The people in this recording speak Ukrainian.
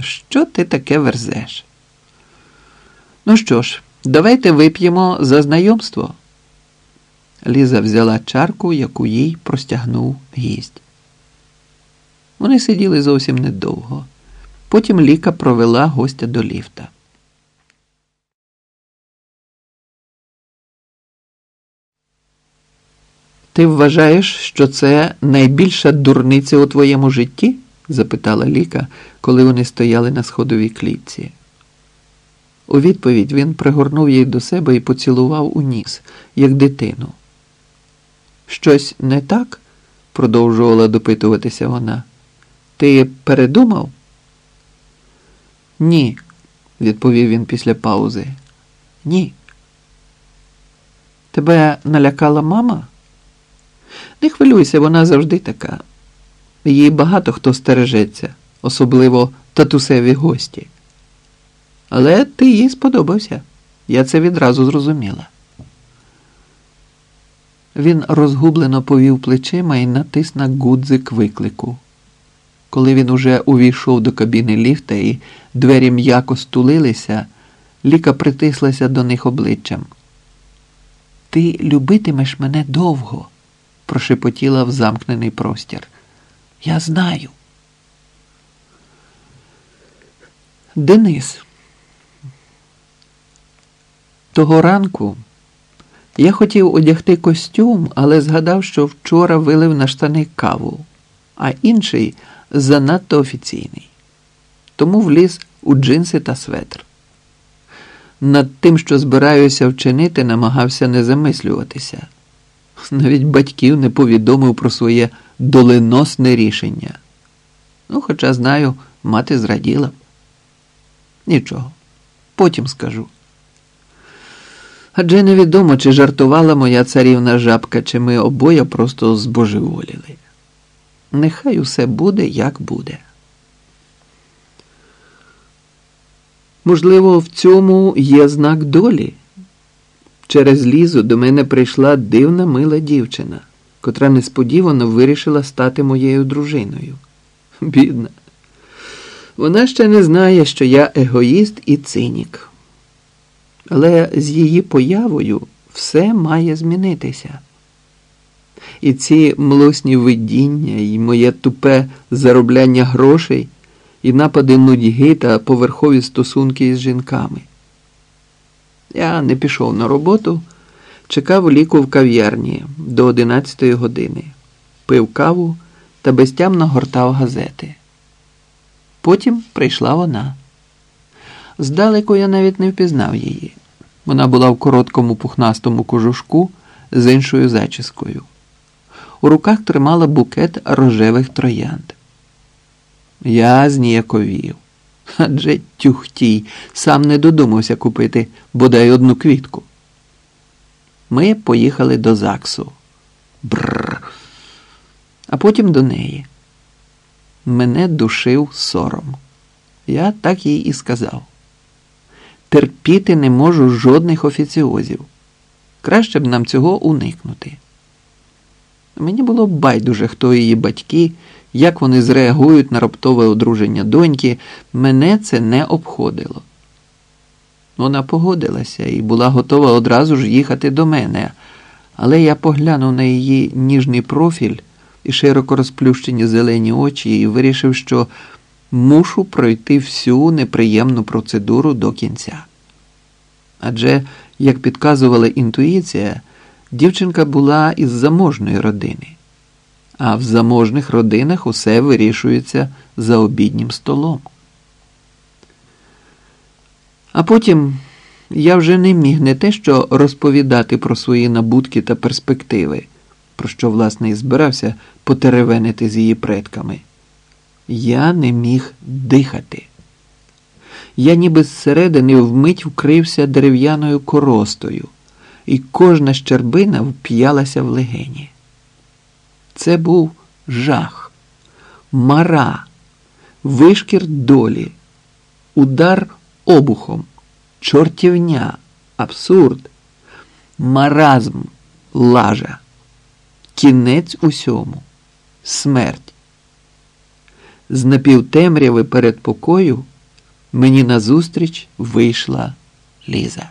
Що ти таке верзеш? Ну що ж, давайте вип'ємо за знайомство. Ліза взяла чарку, яку їй простягнув гість. Вони сиділи зовсім недовго. Потім Ліка провела гостя до ліфта. Ти вважаєш, що це найбільша дурниця у твоєму житті? Запитала Ліка, коли вони стояли на сходовій клітці. У відповідь він пригорнув її до себе і поцілував у ніс, як дитину. Щось не так? продовжувала допитуватися вона. Ти передумав? Ні, відповів він після паузи. Ні. Тебе налякала мама? Не хвилюйся, вона завжди така. Їй багато хто стережеться, особливо татусеві гості. Але ти їй сподобався. Я це відразу зрозуміла. Він розгублено повів плечима і натис на гудзик виклику. Коли він уже увійшов до кабіни ліфта і двері м'яко стулилися, Ліка притислася до них обличчям. Ти любитимеш мене довго, прошепотіла в замкнений простір. Я знаю. Денис. Того ранку я хотів одягти костюм, але згадав, що вчора вилив на штани каву, а інший занадто офіційний. Тому вліз у джинси та светр. Над тим, що збираюся вчинити, намагався не замислюватися. Навіть батьків не повідомив про своє доленосне рішення. Ну, хоча знаю, мати зраділа. Нічого, потім скажу. Адже невідомо, чи жартувала моя царівна жабка, чи ми обоє просто збожеволіли. Нехай усе буде, як буде. Можливо, в цьому є знак долі. Через лізу до мене прийшла дивна мила дівчина, котра несподівано вирішила стати моєю дружиною. Бідна. Вона ще не знає, що я егоїст і цинік. Але з її появою все має змінитися. І ці млосні видіння, і моє тупе заробляння грошей, і напади нудьги та поверхові стосунки із жінками. Я не пішов на роботу, чекав ліку в кав'ярні до 11 години, пив каву та безтямно гортав газети. Потім прийшла вона. Здалеку я навіть не впізнав її. Вона була в короткому пухнастому кожушку з іншою зачіскою. У руках тримала букет рожевих троянд. Я зніяковів. Адже тюхтій сам не додумався купити бодай одну квітку. Ми поїхали до ЗАГСу. Бррр. А потім до неї. Мене душив сором. Я так їй і сказав. Терпіти не можу жодних офіціозів. Краще б нам цього уникнути. Мені було байдуже, хто її батьки, як вони зреагують на раптове одруження доньки, мене це не обходило. Вона погодилася і була готова одразу ж їхати до мене, але я поглянув на її ніжний профіль і широко розплющені зелені очі і вирішив, що мушу пройти всю неприємну процедуру до кінця. Адже, як підказувала інтуїція, дівчинка була із заможної родини, а в заможних родинах усе вирішується за обіднім столом. А потім я вже не міг не те, що розповідати про свої набутки та перспективи, про що, власне, і збирався потеревенити з її предками. Я не міг дихати. Я ніби зсередини вмить вкрився дерев'яною коростою, і кожна щербина вп'ялася в легені. Це був жах, мара, вишкір долі, удар обухом, чортівня, абсурд, маразм, лажа, кінець усьому, смерть. з напівтемряви перед покою мені назустріч вийшла Ліза.